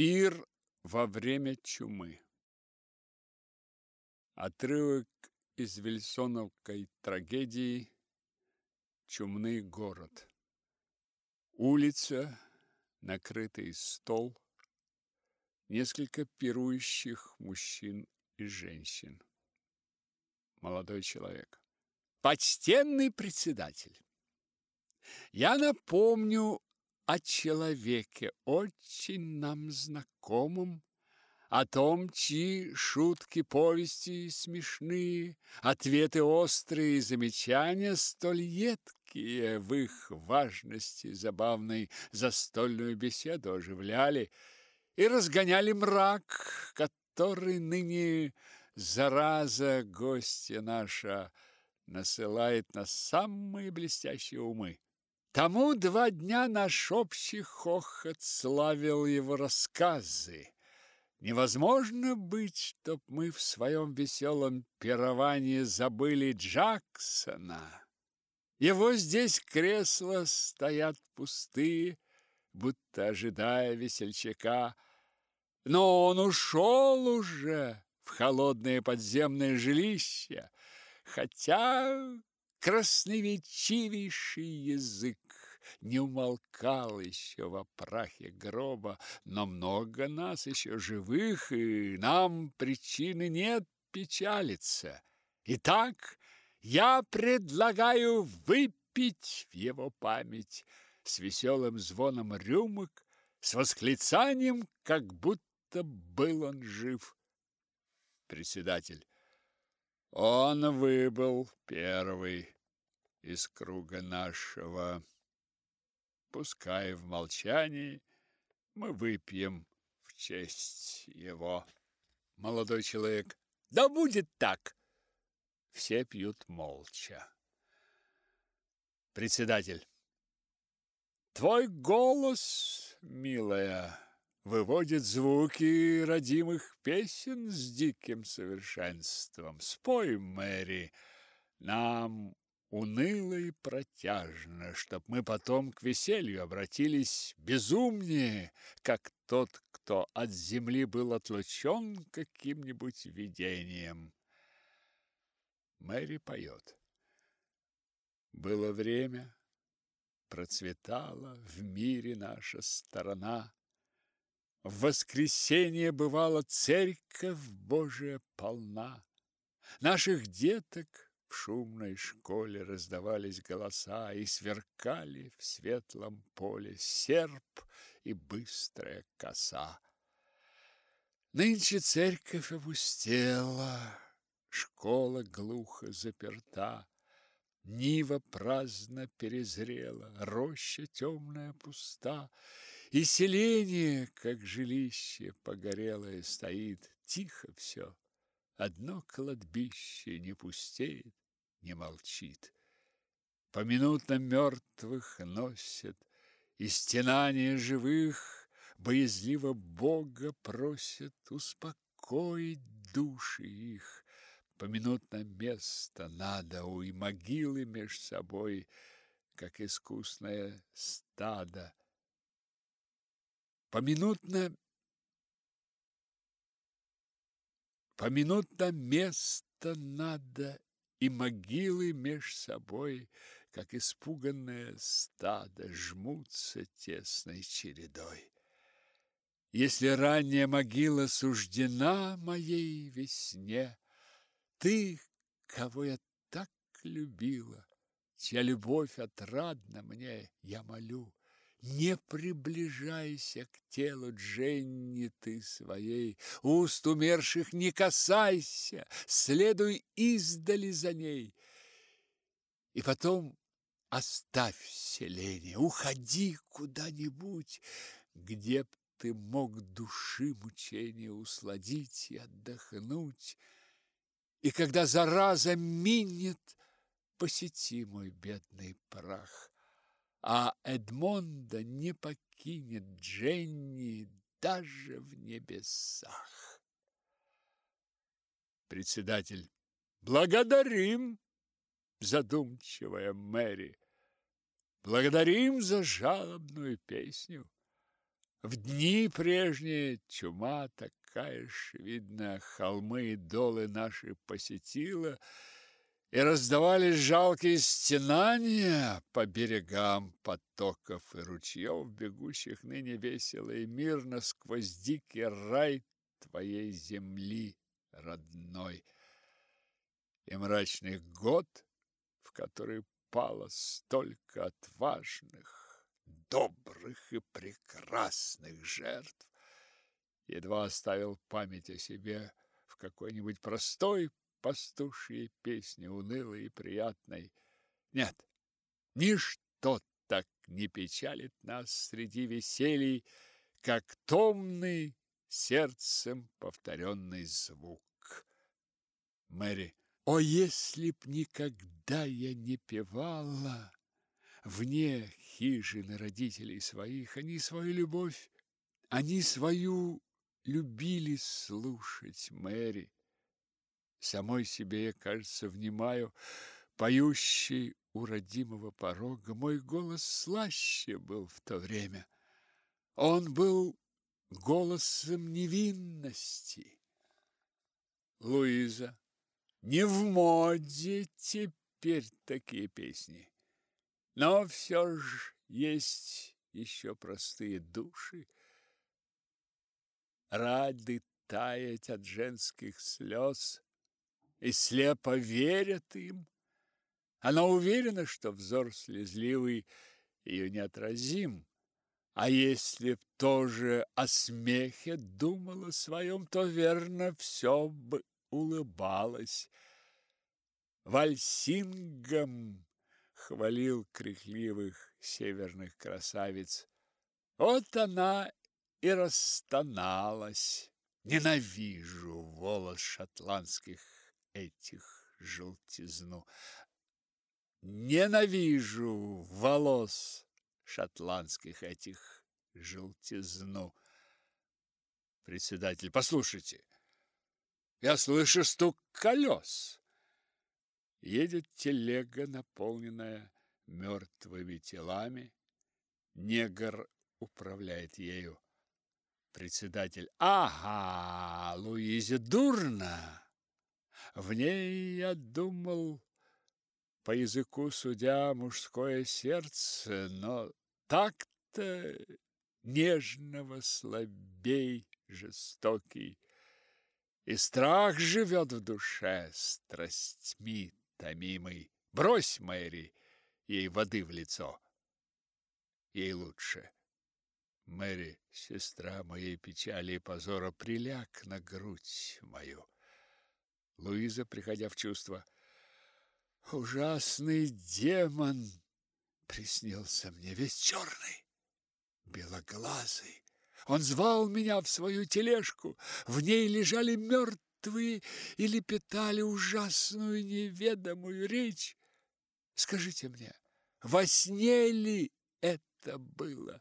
Пир во время чумы. Отрывок из Вильсоновской трагедии «Чумный город». Улица, накрытый стол, несколько пирующих мужчин и женщин. Молодой человек. Почтенный председатель, я напомню о человеке, очень нам знакомом, о том, чьи шутки, повести смешные, ответы острые и замечания столь едкие в их важности забавной застольную беседу оживляли и разгоняли мрак, который ныне зараза гостья наша насылает на самые блестящие умы. Тому два дня наш общий хохот славил его рассказы. Невозможно быть, чтоб мы в своем веселом пировании забыли Джексона. Его здесь кресла стоят пустые, будто ожидая весельчака. Но он ушел уже в холодное подземное жилище, хотя красноречивейший язык не умолкал еще во прахе гроба, но много нас еще живых, и нам причины нет печалиться. Итак, я предлагаю выпить в его память с веселым звоном рюмок, с восклицанием, как будто был он жив. Председатель. Он выбыл первый из круга нашего. Пускай в молчании мы выпьем в честь его. Молодой человек. Да будет так. Все пьют молча. Председатель. Твой голос, милая, выводит звуки родимых песен с диким совершенством. Спой, Мэри, нам уныло и протяжно, чтоб мы потом к веселью обратились безумнее, как тот, кто от земли был отлучен каким-нибудь видением. Мэри поет. Было время, процветала в мире наша сторона, в воскресенье бывала церковь Божия полна. Наших деток в шумной школе раздавались голоса и сверкали в светлом поле серп и быстрая коса. Нынче церковь опустела, школа глухо заперта, Нива праздно перезрела, роща темная пуста, и селение, как жилище погорелое, стоит. Тихо все. Одно кладбище не пустеет, не молчит. Поминутно мертвых носят, и стенания живых боязливо Бога просят успокоить души их. Поминутно место надо у и могилы меж собой, как искусное стадо Поминутно Поминутно место надо и могилы меж собой, как испуганное стадо, жмутся тесной чередой. Если ранняя могила суждена моей весне, ты, кого я так любила, чья любовь отрадна мне, я молю, не приближайся к телу Дженни ты своей, уст умерших не касайся, следуй издали за ней. И потом оставь селение, уходи куда-нибудь, где б ты мог души мучения усладить и отдохнуть. И когда зараза минет, посети мой бедный прах а Эдмонда не покинет Дженни даже в небесах. Председатель. Благодарим, задумчивая Мэри. Благодарим за жалобную песню. В дни прежние чума такая ж, видно, холмы и долы наши посетила, и раздавались жалкие стенания по берегам потоков и ручьев, бегущих ныне весело и мирно сквозь дикий рай твоей земли родной. И мрачный год, в который пало столько отважных, добрых и прекрасных жертв, едва оставил память о себе в какой-нибудь простой пастушьей песне, унылой и приятной. Нет, ничто так не печалит нас среди веселий, как томный сердцем повторенный звук. Мэри, о, если б никогда я не певала вне хижины родителей своих, они свою любовь, они свою любили слушать, Мэри. Самой себе я, кажется, внимаю, поющий у родимого порога. Мой голос слаще был в то время. Он был голосом невинности. Луиза, не в моде теперь такие песни. Но все же есть еще простые души, рады таять от женских слез и слепо верят им. Она уверена, что взор слезливый ее неотразим. А если б тоже о смехе думала своем, то верно все бы улыбалась. Вальсингом хвалил крикливых северных красавиц. Вот она и расстоналась. Ненавижу волос шотландских этих желтизну. Ненавижу волос шотландских этих желтизну. Председатель, послушайте, я слышу стук колес. Едет телега, наполненная мертвыми телами. Негр управляет ею. Председатель. Ага, Луизе дурно. В ней, я думал, по языку судя мужское сердце, но так-то нежного слабей жестокий. И страх живет в душе страстьми томимый. Брось, Мэри, ей воды в лицо. Ей лучше. Мэри, сестра моей печали и позора, приляг на грудь мою. Луиза, приходя в чувство. Ужасный демон приснился мне, весь черный, белоглазый. Он звал меня в свою тележку. В ней лежали мертвые и лепетали ужасную неведомую речь. Скажите мне, во сне ли это было?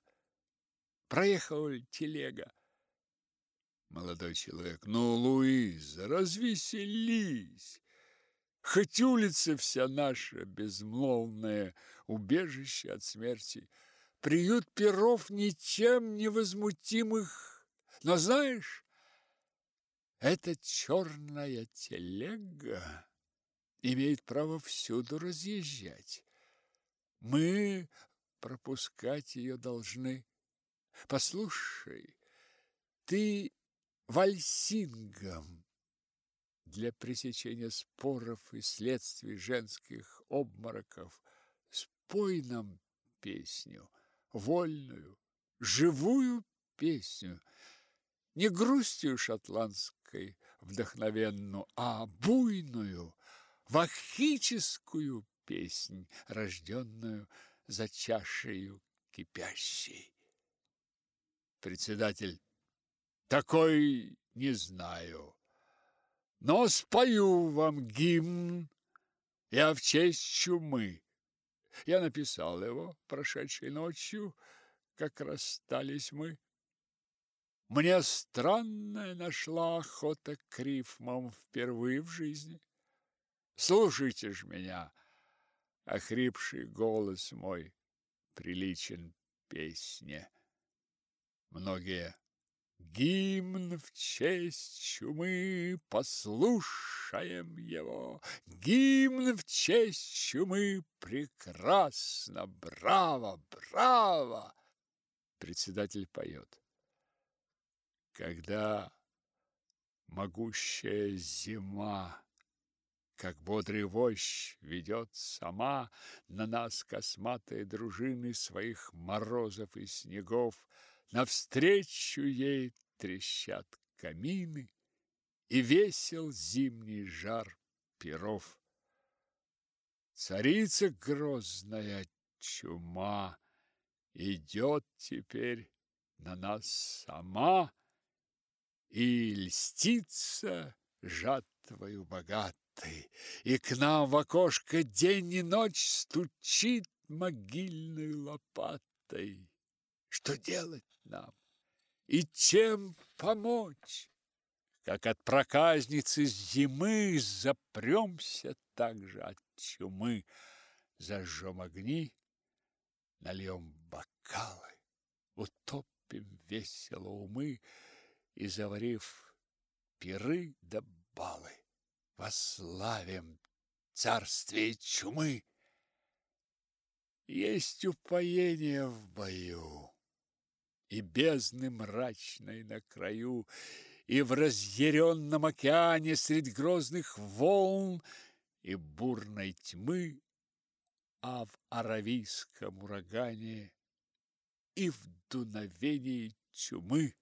Проехала телега? Молодой человек, ну, Луиза, развеселись. Хоть улица вся наша, безмолвное убежище от смерти, приют перов ничем невозмутимых. Но знаешь, эта черная телега имеет право всюду разъезжать. Мы пропускать ее должны. Послушай, ты вальсингом для пресечения споров и следствий женских обмороков. Спой нам песню, вольную, живую песню, не грустью шотландской вдохновенную, а буйную, вахическую песнь, рожденную за чашею кипящей. Председатель такой не знаю. Но спою вам гимн. Я в честь чумы. Я написал его прошедшей ночью, как расстались мы. Мне странная нашла охота к рифмам впервые в жизни. Слушайте ж меня, охрипший голос мой приличен песне. Многие Гимн в честь чумы, послушаем его. Гимн в честь чумы, прекрасно, браво, браво. Председатель поет. Когда могущая зима, как бодрый вождь ведет сама на нас косматые дружины своих морозов и снегов, Навстречу ей трещат камины, И весел зимний жар перов. Царица грозная чума Идет теперь на нас сама И льстится жатвою богатой, И к нам в окошко день и ночь Стучит могильной лопатой. Что делать нам? И чем помочь? Как от проказницы зимы запремся также от чумы. Зажжем огни, нальем бокалы, утопим весело умы и, заварив пиры да балы, вославим царствие чумы. Есть упоение в бою, и бездны мрачной на краю, и в разъяренном океане средь грозных волн и бурной тьмы, а в аравийском урагане и в дуновении чумы.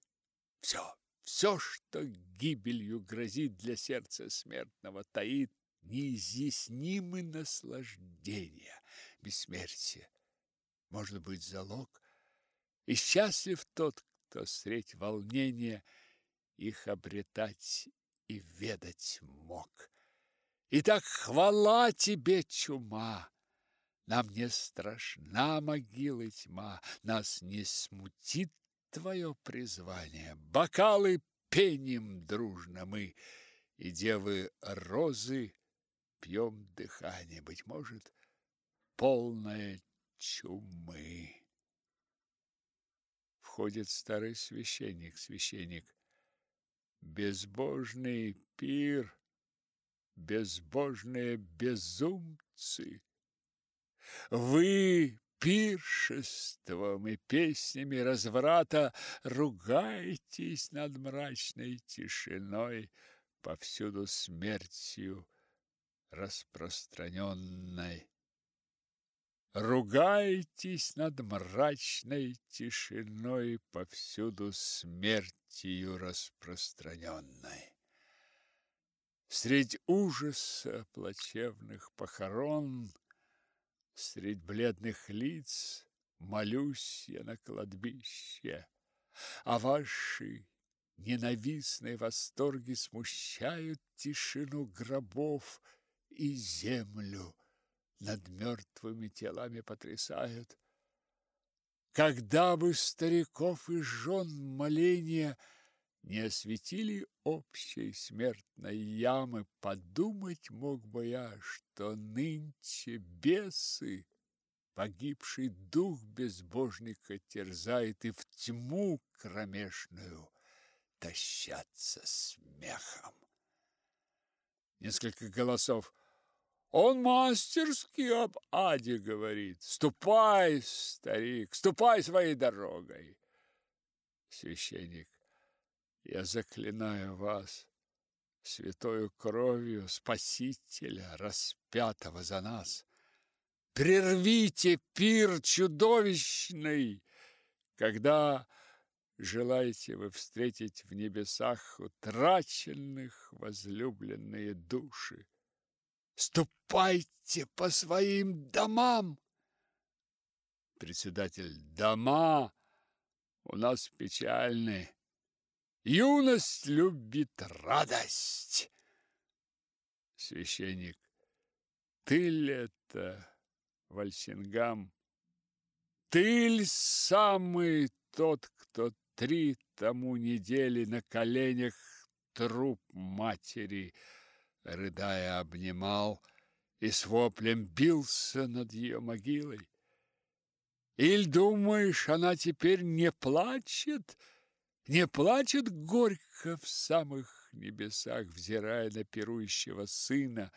Все, все, что гибелью грозит для сердца смертного, таит неизъяснимые наслаждения бессмертия. Может быть, залог и счастлив тот, кто средь волнения их обретать и ведать мог. Итак, хвала тебе, чума! Нам не страшна могила тьма, Нас не смутит твое призвание. Бокалы пеним дружно мы, И девы розы пьем дыхание, Быть может, полное чумы. Входит старый священник, священник. Безбожный пир, безбожные безумцы. Вы пиршеством и песнями разврата ругаетесь над мрачной тишиной, повсюду смертью распространенной. Ругаетесь над мрачной тишиной, повсюду смертью распространенной. Средь ужаса плачевных похорон, Средь бледных лиц молюсь я на кладбище, А ваши ненавистные восторги Смущают тишину гробов и землю над мертвыми телами потрясают. Когда бы стариков и жен моления не осветили общей смертной ямы, подумать мог бы я, что нынче бесы погибший дух безбожника терзает и в тьму кромешную тащатся смехом. Несколько голосов он мастерски об аде говорит. Ступай, старик, ступай своей дорогой. Священник, я заклинаю вас святою кровью Спасителя, распятого за нас. Прервите пир чудовищный, когда желаете вы встретить в небесах утраченных возлюбленные души. Ступайте по своим домам. Председатель. Дома у нас печальны. Юность любит радость. Священник. Ты ли это, Вальсингам? Ты ли самый тот, кто три тому недели на коленях труп матери рыдая, обнимал и с воплем бился над ее могилой. Или думаешь, она теперь не плачет? Не плачет горько в самых небесах, взирая на пирующего сына,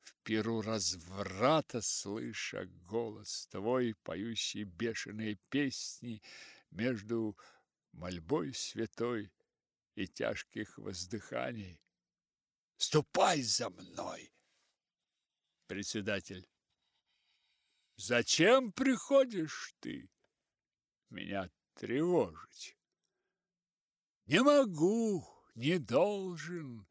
в пиру разврата слыша голос твой, поющий бешеные песни между мольбой святой и тяжких воздыханий. Ступай за мной! Председатель. Зачем приходишь ты меня тревожить? Не могу, не должен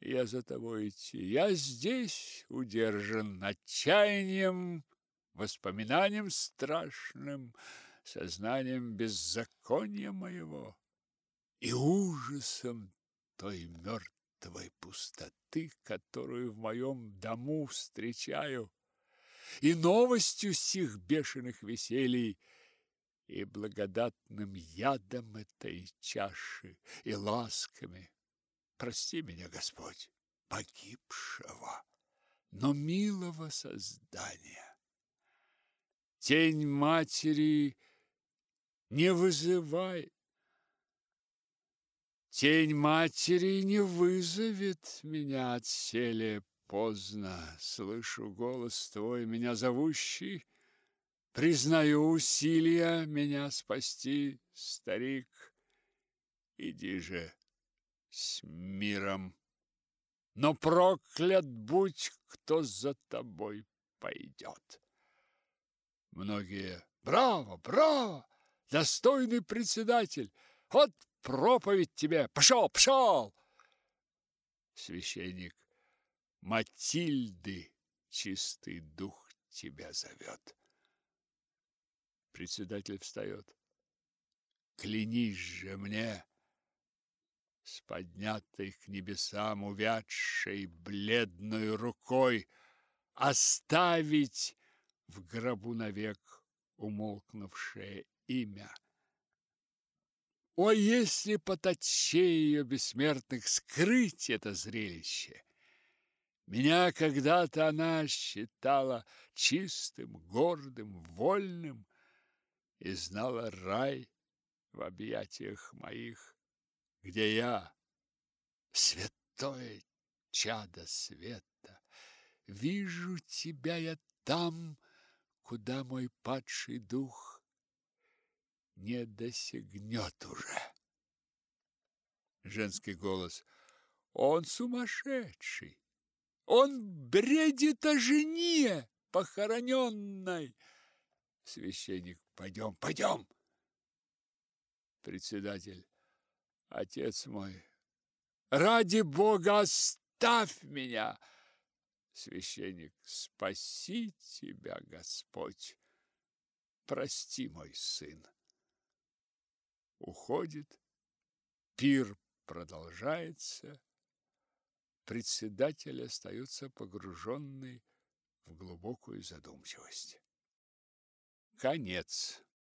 я за тобой идти. Я здесь удержан отчаянием, воспоминанием страшным, сознанием беззакония моего и ужасом той мертвой пустоты, которую в моем дому встречаю, и новостью сих бешеных веселий, и благодатным ядом этой чаши, и ласками. Прости меня, Господь, погибшего, но милого создания. Тень матери не вызывай. Тень матери не вызовет меня от селе поздно. Слышу голос твой, меня зовущий. Признаю усилия меня спасти, старик. Иди же с миром. Но проклят будь, кто за тобой пойдет. Многие «Браво! Браво! Достойный председатель! Вот проповедь тебе! Пошел! Пошел!» Священник Матильды чистый дух тебя зовет. Председатель встает. Клянись же мне, с поднятой к небесам увядшей бледной рукой, оставить в гробу навек умолкнувшее имя. О, если поточей ее бессмертных скрыть это зрелище! Меня когда-то она считала чистым, гордым, вольным, и знала рай в объятиях моих, где я, святое чадо света, вижу тебя я там, куда мой падший дух не досягнет уже. Женский голос. Он сумасшедший. Он бредит о жене похороненной. Священник. Пойдем, пойдем. Председатель. Отец мой, ради Бога, оставь меня. Священник. Спаси тебя, Господь. Прости, мой сын. Уходит. Пир продолжается. Председатель остается погруженный в глубокую задумчивость. Конец.